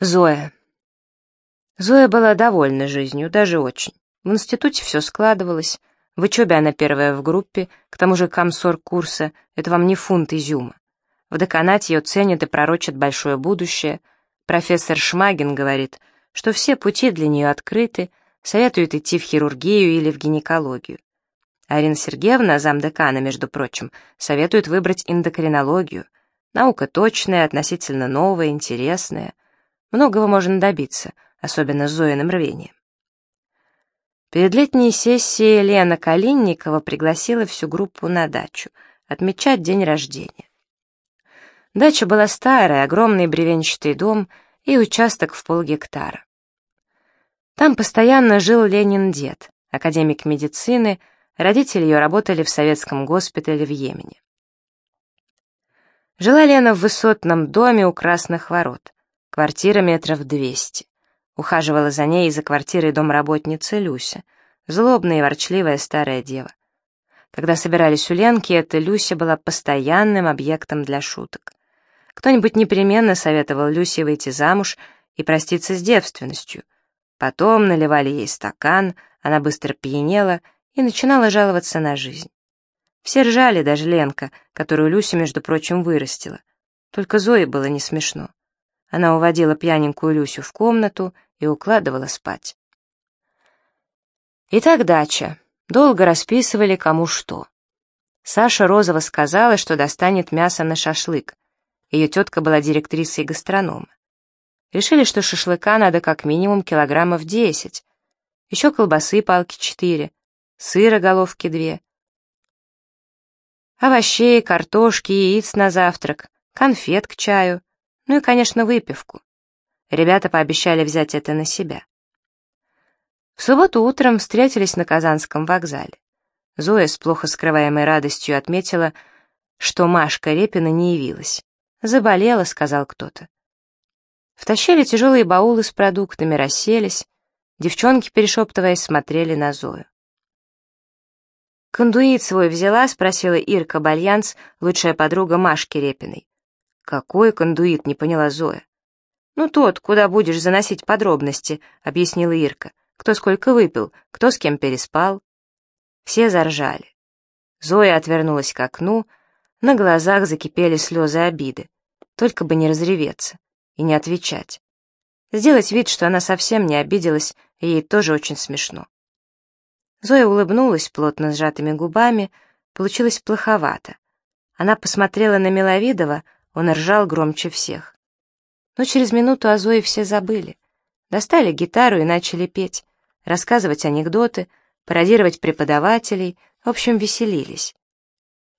Зоя. Зоя была довольна жизнью, даже очень. В институте все складывалось. В учебе она первая в группе, к тому же комсор курса — это вам не фунт изюма. В деканате ее ценят и пророчат большое будущее. Профессор Шмагин говорит, что все пути для нее открыты, советует идти в хирургию или в гинекологию. Арина Сергеевна, замдекана, между прочим, советует выбрать эндокринологию. Наука точная, относительно новая, интересная — Многого можно добиться, особенно с Зоиным рвением. Перед летней сессией Лена Калинникова пригласила всю группу на дачу отмечать день рождения. Дача была старая, огромный бревенчатый дом и участок в полгектара. Там постоянно жил Ленин дед, академик медицины, родители ее работали в советском госпитале в Йемене. Жила Лена в высотном доме у Красных ворот. Квартира метров двести. Ухаживала за ней из-за квартиры домработница Люся, злобная и ворчливая старая дева. Когда собирались у Ленки, эта Люся была постоянным объектом для шуток. Кто-нибудь непременно советовал Люсе выйти замуж и проститься с девственностью. Потом наливали ей стакан, она быстро пьянела и начинала жаловаться на жизнь. Все ржали, даже Ленка, которую Люся, между прочим, вырастила. Только Зое было не смешно. Она уводила пьяненькую Люсю в комнату и укладывала спать. Итак, дача. Долго расписывали, кому что. Саша Розова сказала, что достанет мясо на шашлык. Ее тетка была директрисой гастронома. Решили, что шашлыка надо как минимум килограммов десять. Еще колбасы палки четыре, сыра головки две. Овощей, картошки, яиц на завтрак, конфет к чаю — ну и, конечно, выпивку. Ребята пообещали взять это на себя. В субботу утром встретились на Казанском вокзале. Зоя с плохо скрываемой радостью отметила, что Машка Репина не явилась. «Заболела», — сказал кто-то. Втащили тяжелые баулы с продуктами, расселись. Девчонки, перешептываясь, смотрели на Зою. «Кондуит свой взяла?» — спросила Ирка Бальянц, лучшая подруга Машки Репиной. «Какой кондуит?» — не поняла Зоя. «Ну, тот, куда будешь заносить подробности», — объяснила Ирка. «Кто сколько выпил, кто с кем переспал». Все заржали. Зоя отвернулась к окну, на глазах закипели слезы обиды. Только бы не разреветься и не отвечать. Сделать вид, что она совсем не обиделась, ей тоже очень смешно. Зоя улыбнулась плотно сжатыми губами, получилось плоховато. Она посмотрела на Миловидова, он ржал громче всех. Но через минуту о Зое все забыли. Достали гитару и начали петь, рассказывать анекдоты, пародировать преподавателей, в общем, веселились.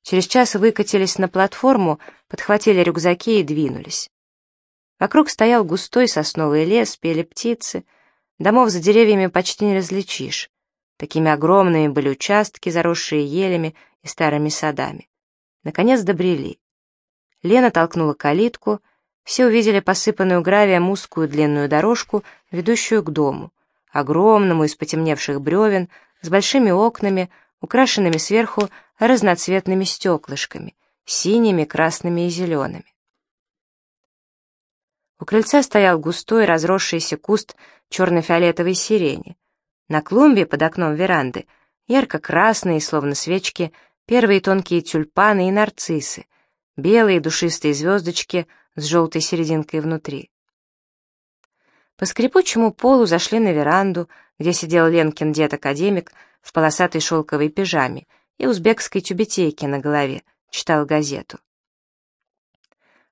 Через час выкатились на платформу, подхватили рюкзаки и двинулись. Вокруг стоял густой сосновый лес, пели птицы. Домов за деревьями почти не различишь. Такими огромными были участки, заросшие елями и старыми садами. Наконец добрели. Лена толкнула калитку, все увидели посыпанную гравием узкую длинную дорожку, ведущую к дому, огромному из потемневших бревен, с большими окнами, украшенными сверху разноцветными стеклышками, синими, красными и зелеными. У крыльца стоял густой разросшийся куст черно-фиолетовой сирени. На клумбе под окном веранды ярко-красные, словно свечки, первые тонкие тюльпаны и нарциссы, белые душистые звездочки с желтой серединкой внутри. По скрипучему полу зашли на веранду, где сидел Ленкин дед-академик в полосатой шелковой пижаме и узбекской тюбетейке на голове, читал газету.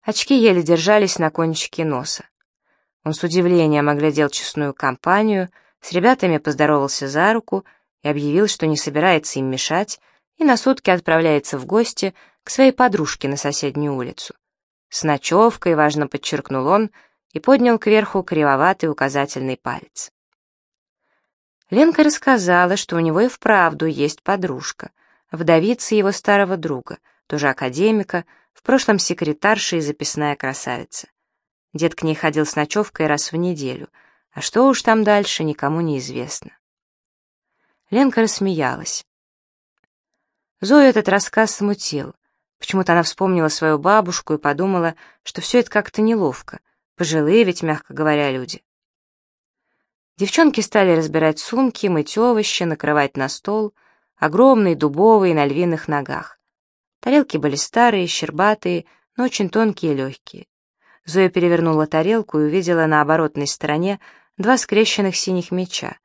Очки еле держались на кончике носа. Он с удивлением оглядел честную компанию, с ребятами поздоровался за руку и объявил, что не собирается им мешать, и на сутки отправляется в гости к своей подружке на соседнюю улицу. С ночевкой, важно подчеркнул он, и поднял кверху кривоватый указательный палец. Ленка рассказала, что у него и вправду есть подружка, вдовица его старого друга, тоже академика, в прошлом секретарша и записная красавица. Дед к ней ходил с ночевкой раз в неделю, а что уж там дальше, никому не известно. Ленка рассмеялась. Зою этот рассказ смутил. Почему-то она вспомнила свою бабушку и подумала, что все это как-то неловко. пожилые ведь, мягко говоря, люди. Девчонки стали разбирать сумки, мыть овощи, накрывать на стол, огромные, дубовые, на львиных ногах. Тарелки были старые, щербатые, но очень тонкие и легкие. Зоя перевернула тарелку и увидела на оборотной стороне два скрещенных синих меча.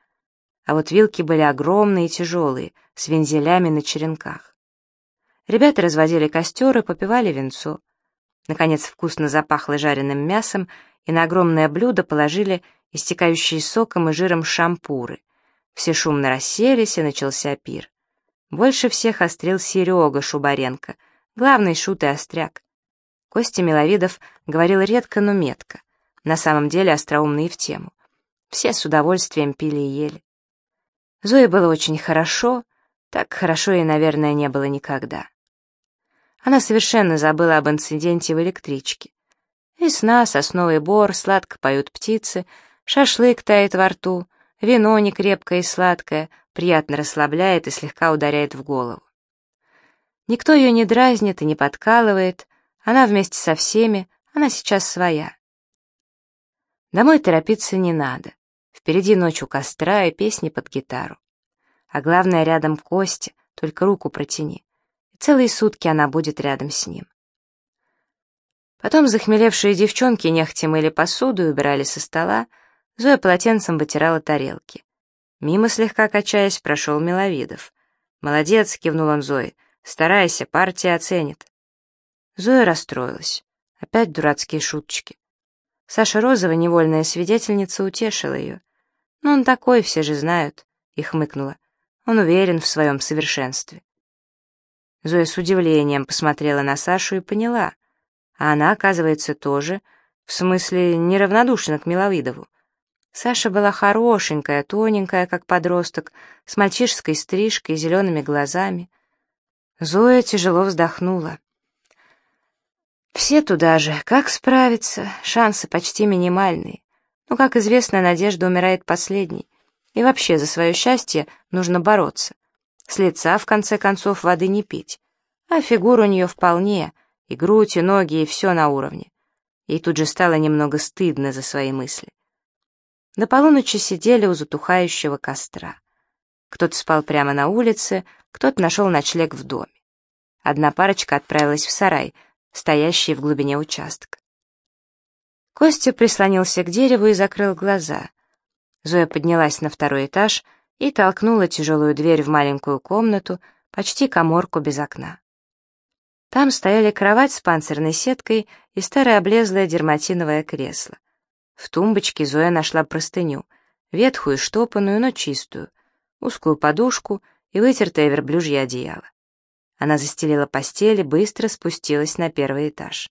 А вот вилки были огромные и тяжелые, с вензелями на черенках. Ребята разводили костер и попивали венцо. Наконец вкусно запахло жареным мясом, и на огромное блюдо положили истекающие соком и жиром шампуры. Все шумно расселись, и начался пир. Больше всех острил Серега Шубаренко, главный шут и остряк. Костя Миловидов говорил редко, но метко. На самом деле остроумный и в тему. Все с удовольствием пили и ели. Зое было очень хорошо, так хорошо ей, наверное, не было никогда. Она совершенно забыла об инциденте в электричке. Весна, сосновый бор, сладко поют птицы, шашлык тает во рту, вино не крепкое и сладкое, приятно расслабляет и слегка ударяет в голову. Никто ее не дразнит и не подкалывает, она вместе со всеми, она сейчас своя. Домой торопиться не надо. Впереди ночь у костра и песни под гитару. А главное, рядом Костя, только руку протяни. Целые сутки она будет рядом с ним. Потом захмелевшие девчонки нехотя мыли посуду и убирали со стола, Зоя полотенцем вытирала тарелки. Мимо, слегка качаясь, прошел Миловидов. «Молодец», — кивнул он Зое, — «старайся, партия оценит». Зоя расстроилась. Опять дурацкие шуточки. Саша Розова, невольная свидетельница, утешила ее. «Ну он такой, все же знают», — и хмыкнула. «Он уверен в своем совершенстве». Зоя с удивлением посмотрела на Сашу и поняла. А она, оказывается, тоже, в смысле, неравнодушна к Миловидову. Саша была хорошенькая, тоненькая, как подросток, с мальчишеской стрижкой и зелеными глазами. Зоя тяжело вздохнула. Все туда же. Как справиться? Шансы почти минимальные. Но, как известно, надежда умирает последней. И вообще за свое счастье нужно бороться. С лица, в конце концов, воды не пить. А фигура у нее вполне, и грудь, и ноги, и все на уровне. Ей тут же стало немного стыдно за свои мысли. До полуночи сидели у затухающего костра. Кто-то спал прямо на улице, кто-то нашел ночлег в доме. Одна парочка отправилась в сарай — стоящий в глубине участка. Костя прислонился к дереву и закрыл глаза. Зоя поднялась на второй этаж и толкнула тяжелую дверь в маленькую комнату, почти коморку без окна. Там стояли кровать с панцирной сеткой и старое облезлое дерматиновое кресло. В тумбочке Зоя нашла простыню, ветхую, штопанную, но чистую, узкую подушку и вытертое верблюжье одеяло. Она застелила постель и быстро спустилась на первый этаж.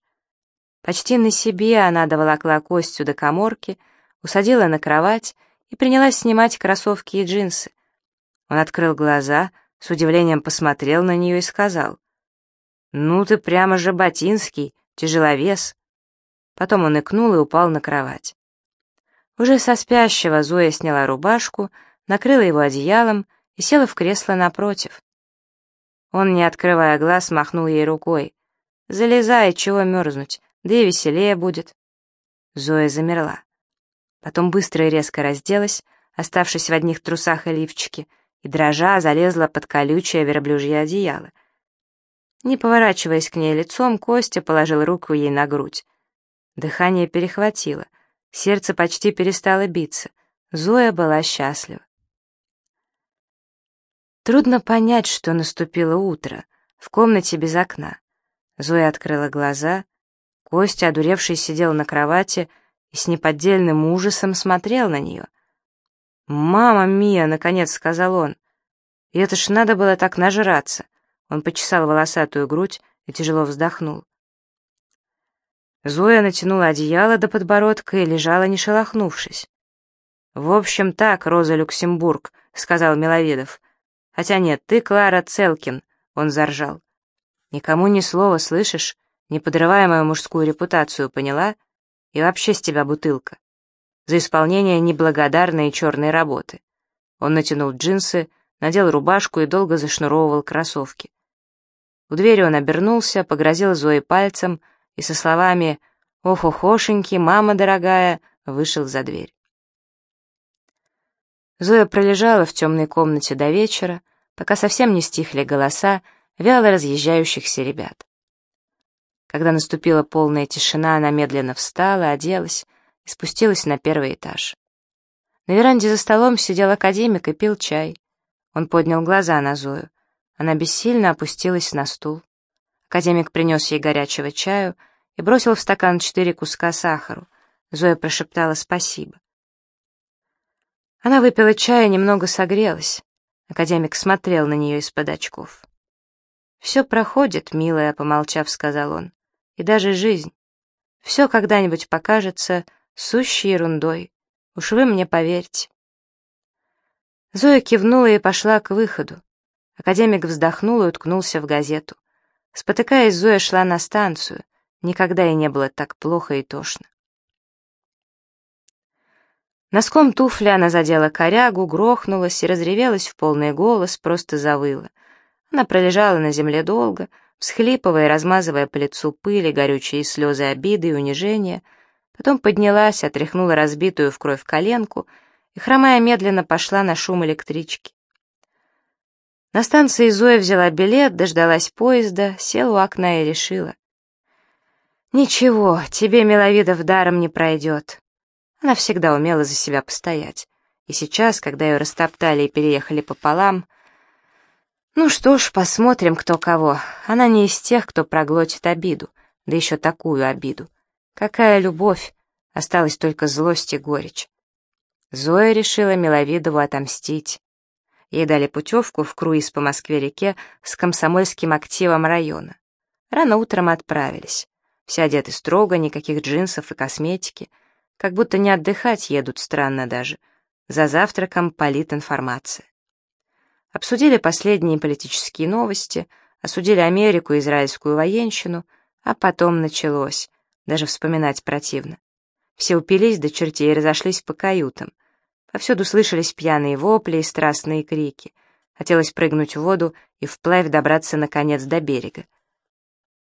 Почти на себе она доволокла Костю до коморки, усадила на кровать и принялась снимать кроссовки и джинсы. Он открыл глаза, с удивлением посмотрел на нее и сказал, «Ну ты прямо же ботинский, тяжеловес». Потом он икнул и упал на кровать. Уже со спящего Зоя сняла рубашку, накрыла его одеялом и села в кресло напротив. Он, не открывая глаз, махнул ей рукой. «Залезай, чего мерзнуть, да и веселее будет». Зоя замерла. Потом быстро и резко разделась, оставшись в одних трусах и лифчике, и дрожа залезла под колючее верблюжье одеяло. Не поворачиваясь к ней лицом, Костя положил руку ей на грудь. Дыхание перехватило, сердце почти перестало биться. Зоя была счастлива. Трудно понять, что наступило утро, в комнате без окна. Зоя открыла глаза, Костя, одуревший, сидел на кровати и с неподдельным ужасом смотрел на нее. «Мама Мия!» — наконец сказал он. «И это ж надо было так нажраться!» Он почесал волосатую грудь и тяжело вздохнул. Зоя натянула одеяло до подбородка и лежала, не шелохнувшись. «В общем так, Роза Люксембург», — сказал Миловидов, Хотя нет, ты Клара Целкин, он заржал. Никому ни слова, слышишь? Не подрывая мою мужскую репутацию, поняла? И вообще с тебя бутылка. За исполнение неблагодарной черной работы. Он натянул джинсы, надел рубашку и долго зашнуровывал кроссовки. У двери он обернулся, погрозил Зоe пальцем и со словами ох-охошеньки, мама дорогая, вышел за дверь. Зоя пролежала в темной комнате до вечера, пока совсем не стихли голоса вяло разъезжающихся ребят. Когда наступила полная тишина, она медленно встала, оделась и спустилась на первый этаж. На веранде за столом сидел академик и пил чай. Он поднял глаза на Зою. Она бессильно опустилась на стул. Академик принес ей горячего чаю и бросил в стакан четыре куска сахару. Зоя прошептала спасибо. Она выпила чай и немного согрелась. Академик смотрел на нее из-под очков. «Все проходит, милая», — помолчав, сказал он, — «и даже жизнь. Все когда-нибудь покажется сущей ерундой. Уж вы мне поверьте». Зоя кивнула и пошла к выходу. Академик вздохнул и уткнулся в газету. Спотыкаясь, Зоя шла на станцию. Никогда ей не было так плохо и тошно. Носком туфли она задела корягу, грохнулась и разревелась в полный голос, просто завыла. Она пролежала на земле долго, всхлипывая размазывая по лицу пыли, горючие слезы обиды и унижения, потом поднялась, отряхнула разбитую в кровь коленку и, хромая медленно, пошла на шум электрички. На станции Зоя взяла билет, дождалась поезда, села у окна и решила. «Ничего, тебе, Миловидов, даром не пройдет». Она всегда умела за себя постоять. И сейчас, когда ее растоптали и переехали пополам... Ну что ж, посмотрим, кто кого. Она не из тех, кто проглотит обиду, да еще такую обиду. Какая любовь! Осталась только злость и горечь. Зоя решила Миловидову отомстить. Ей дали путевку в круиз по Москве-реке с комсомольским активом района. Рано утром отправились. Все одеты строго, никаких джинсов и косметики. Как будто не отдыхать едут, странно даже. За завтраком политинформация. Обсудили последние политические новости, осудили Америку и израильскую военщину, а потом началось. Даже вспоминать противно. Все упились до чертей и разошлись по каютам. Повсюду слышались пьяные вопли и страстные крики. Хотелось прыгнуть в воду и вплавь добраться, наконец, до берега.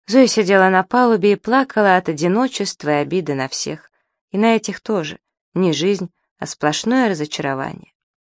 Зоя сидела на палубе и плакала от одиночества и обиды на всех. И на этих тоже. Не жизнь, а сплошное разочарование.